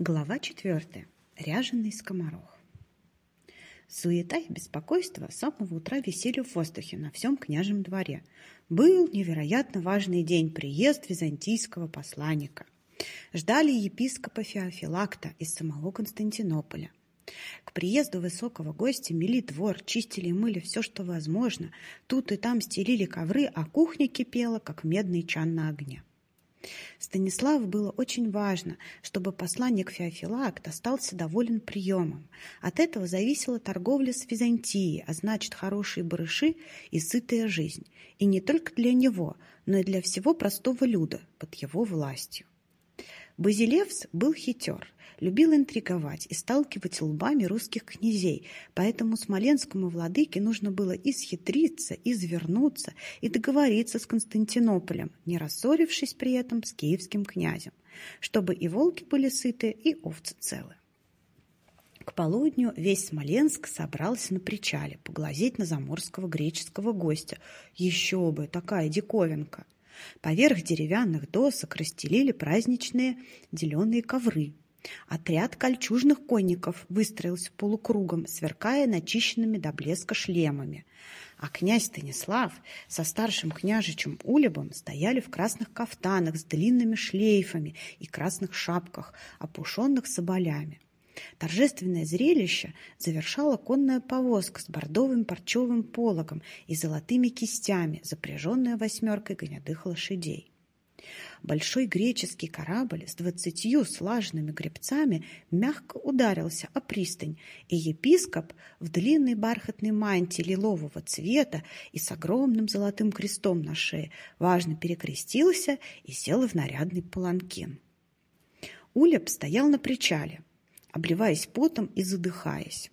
Глава четвертая. Ряженый скоморох. Суета и беспокойство с самого утра висели в воздухе на всем княжем дворе. Был невероятно важный день – приезд византийского посланника. Ждали епископа Феофилакта из самого Константинополя. К приезду высокого гостя мели двор, чистили и мыли все, что возможно. Тут и там стелили ковры, а кухня кипела, как медный чан на огне. Станиславу было очень важно, чтобы посланник Феофилакт остался доволен приемом. От этого зависела торговля с Византией, а значит хорошие барыши и сытая жизнь. И не только для него, но и для всего простого люда под его властью. Базилевс был хитер, любил интриговать и сталкивать лбами русских князей, поэтому смоленскому владыке нужно было и схитриться, и извернуться, и договориться с Константинополем, не рассорившись при этом с киевским князем, чтобы и волки были сыты, и овцы целы. К полудню весь Смоленск собрался на причале поглазеть на заморского греческого гостя. Еще бы, такая диковинка! Поверх деревянных досок расстелили праздничные деленые ковры. Отряд кольчужных конников выстроился полукругом, сверкая начищенными до блеска шлемами. А князь Станислав со старшим княжичем Улебом стояли в красных кафтанах с длинными шлейфами и красных шапках, опушенных соболями. Торжественное зрелище завершала конная повозка с бордовым парчевым пологом и золотыми кистями, запряженная восьмеркой гнедых лошадей. Большой греческий корабль с двадцатью слаженными гребцами мягко ударился о пристань, и епископ в длинной бархатной мантии лилового цвета и с огромным золотым крестом на шее важно перекрестился и сел в нарядный паланкин. Улеп стоял на причале, обливаясь потом и задыхаясь.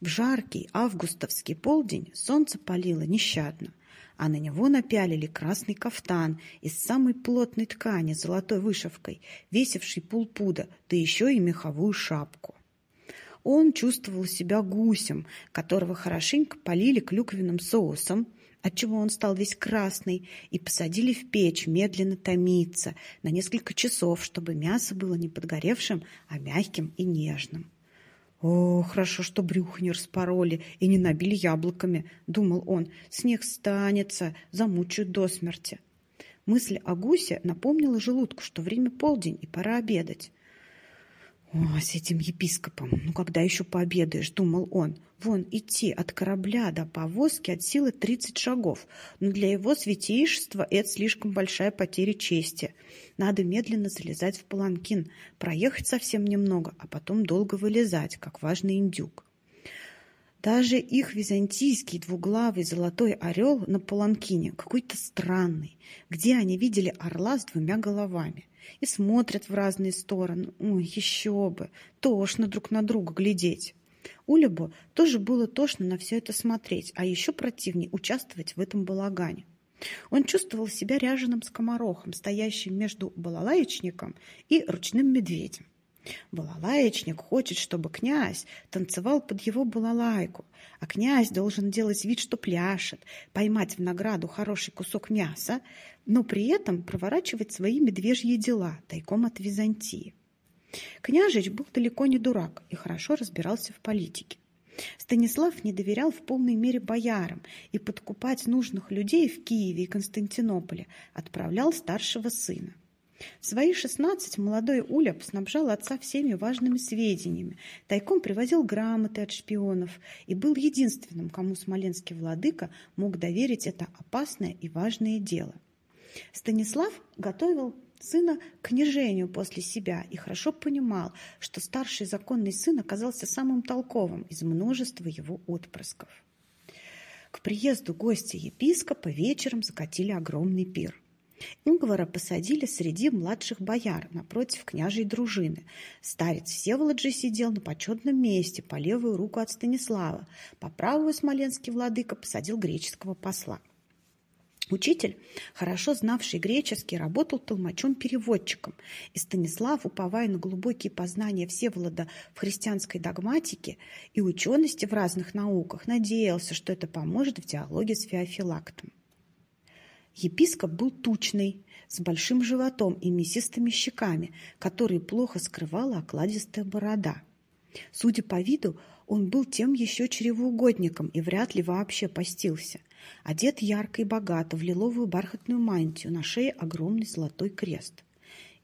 В жаркий августовский полдень солнце палило нещадно, а на него напялили красный кафтан из самой плотной ткани с золотой вышивкой, весивший полпуда, да еще и меховую шапку. Он чувствовал себя гусем, которого хорошенько полили клюквенным соусом, отчего он стал весь красный, и посадили в печь медленно томиться на несколько часов, чтобы мясо было не подгоревшим, а мягким и нежным. «О, хорошо, что брюхо не распороли и не набили яблоками», — думал он. «Снег станется, замучают до смерти». Мысль о гусе напомнила желудку, что время полдень и пора обедать. «О, с этим епископом, ну когда еще пообедаешь?» — думал он. «Вон идти от корабля до повозки от силы тридцать шагов, но для его святейшества это слишком большая потеря чести. Надо медленно залезать в паланкин, проехать совсем немного, а потом долго вылезать, как важный индюк». Даже их византийский двуглавый золотой орел на паланкине какой-то странный, где они видели орла с двумя головами и смотрят в разные стороны. Ой, еще бы, тошно друг на друга глядеть. Улебу тоже было тошно на все это смотреть, а еще противнее участвовать в этом балагане. Он чувствовал себя ряженым скоморохом, стоящим между балалаечником и ручным медведем. Балалаечник хочет, чтобы князь танцевал под его балалайку, а князь должен делать вид, что пляшет, поймать в награду хороший кусок мяса, но при этом проворачивать свои медвежьи дела тайком от Византии. Княжич был далеко не дурак и хорошо разбирался в политике. Станислав не доверял в полной мере боярам и подкупать нужных людей в Киеве и Константинополе отправлял старшего сына. В свои шестнадцать молодой Уляп снабжал отца всеми важными сведениями, тайком привозил грамоты от шпионов и был единственным, кому смоленский владыка мог доверить это опасное и важное дело. Станислав готовил сына к княжению после себя и хорошо понимал, что старший законный сын оказался самым толковым из множества его отпрысков. К приезду гостя епископа вечером закатили огромный пир. Ингвара посадили среди младших бояр напротив княжей дружины. Старец Всеволод же сидел на почетном месте по левую руку от Станислава. По правую смоленский владыка посадил греческого посла. Учитель, хорошо знавший греческий, работал толмачом-переводчиком, и Станислав, уповая на глубокие познания Всеволода в христианской догматике и учености в разных науках, надеялся, что это поможет в диалоге с Феофилактом. Епископ был тучный, с большим животом и мясистыми щеками, которые плохо скрывала окладистая борода. Судя по виду, он был тем еще чревоугодником и вряд ли вообще постился. Одет ярко и богато в лиловую бархатную мантию, на шее огромный золотой крест.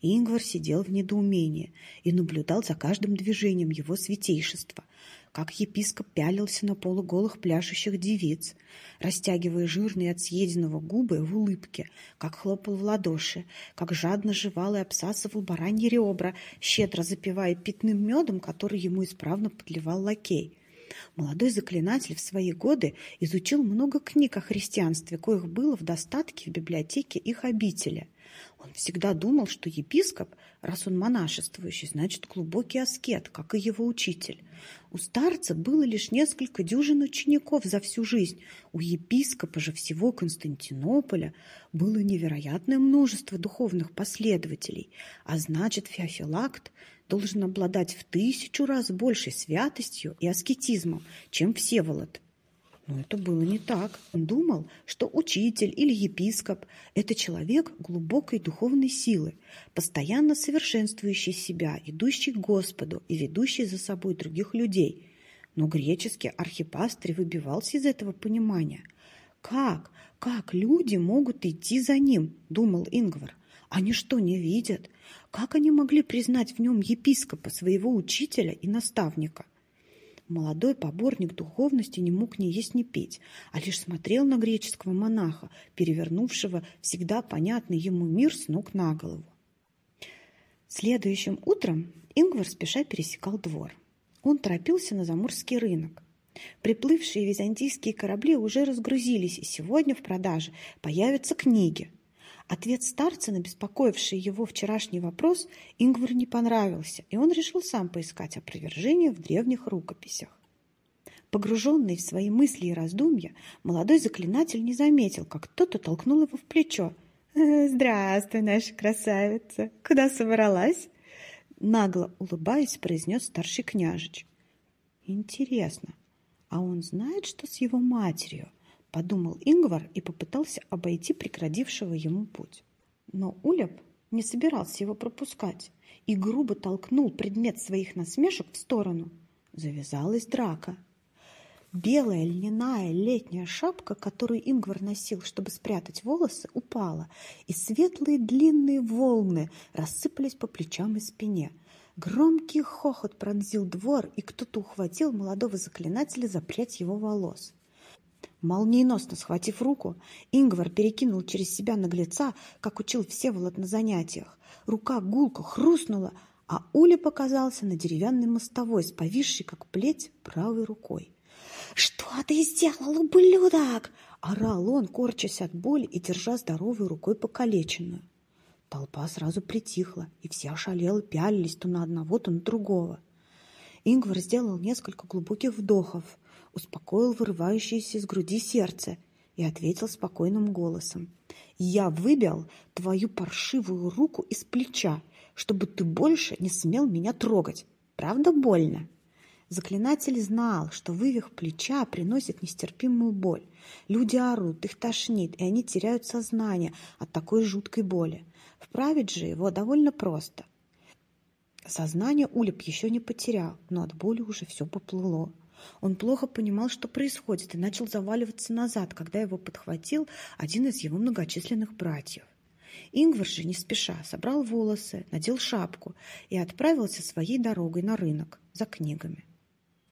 Ингвар сидел в недоумении и наблюдал за каждым движением его святейшества, как епископ пялился на полуголых пляшущих девиц, растягивая жирные от съеденного губы в улыбке, как хлопал в ладоши, как жадно жевал и обсасывал бараньи ребра, щедро запивая питным медом, который ему исправно подливал лакей. Молодой заклинатель в свои годы изучил много книг о христианстве, коих было в достатке в библиотеке их обители. Он всегда думал, что епископ, раз он монашествующий, значит глубокий аскет, как и его учитель. У старца было лишь несколько дюжин учеников за всю жизнь. У епископа же всего Константинополя было невероятное множество духовных последователей, а значит Феофилакт должен обладать в тысячу раз большей святостью и аскетизмом, чем Всеволод. Но это было не так. Он думал, что учитель или епископ – это человек глубокой духовной силы, постоянно совершенствующий себя, идущий к Господу и ведущий за собой других людей. Но греческий архипастырь выбивался из этого понимания. «Как? Как люди могут идти за ним?» – думал Ингвар. «Они что, не видят? Как они могли признать в нем епископа, своего учителя и наставника?» Молодой поборник духовности не мог ни есть, ни петь, а лишь смотрел на греческого монаха, перевернувшего всегда понятный ему мир с ног на голову. Следующим утром Ингвар спеша пересекал двор. Он торопился на заморский рынок. Приплывшие византийские корабли уже разгрузились, и сегодня в продаже появятся книги. Ответ старца на беспокоивший его вчерашний вопрос Ингвару не понравился, и он решил сам поискать опровержение в древних рукописях. Погруженный в свои мысли и раздумья, молодой заклинатель не заметил, как кто-то толкнул его в плечо. «Э, «Здравствуй, наша красавица! Куда собралась?» Нагло улыбаясь, произнес старший княжич. «Интересно, а он знает, что с его матерью?» Подумал Ингвар и попытался обойти преградившего ему путь. Но Улеп не собирался его пропускать и грубо толкнул предмет своих насмешек в сторону. Завязалась драка. Белая льняная летняя шапка, которую Ингвар носил, чтобы спрятать волосы, упала, и светлые длинные волны рассыпались по плечам и спине. Громкий хохот пронзил двор, и кто-то ухватил молодого заклинателя за прядь его волос. Молниеносно схватив руку, Ингвар перекинул через себя наглеца, как учил Всеволод на занятиях. Рука гулко хрустнула, а Уля показался на деревянной мостовой с повисшей, как плеть, правой рукой. «Что ты сделал, ублюдок?» – орал он, корчась от боли и держа здоровой рукой покалеченную. Толпа сразу притихла, и все ошалело пялились то на одного, то на другого. Ингвар сделал несколько глубоких вдохов – успокоил вырывающееся из груди сердце и ответил спокойным голосом. «Я выбил твою паршивую руку из плеча, чтобы ты больше не смел меня трогать. Правда больно?» Заклинатель знал, что вывих плеча приносит нестерпимую боль. Люди орут, их тошнит, и они теряют сознание от такой жуткой боли. Вправить же его довольно просто. Сознание Улеп еще не потерял, но от боли уже все поплыло. Он плохо понимал, что происходит, и начал заваливаться назад, когда его подхватил один из его многочисленных братьев. Ингвар же не спеша собрал волосы, надел шапку и отправился своей дорогой на рынок за книгами.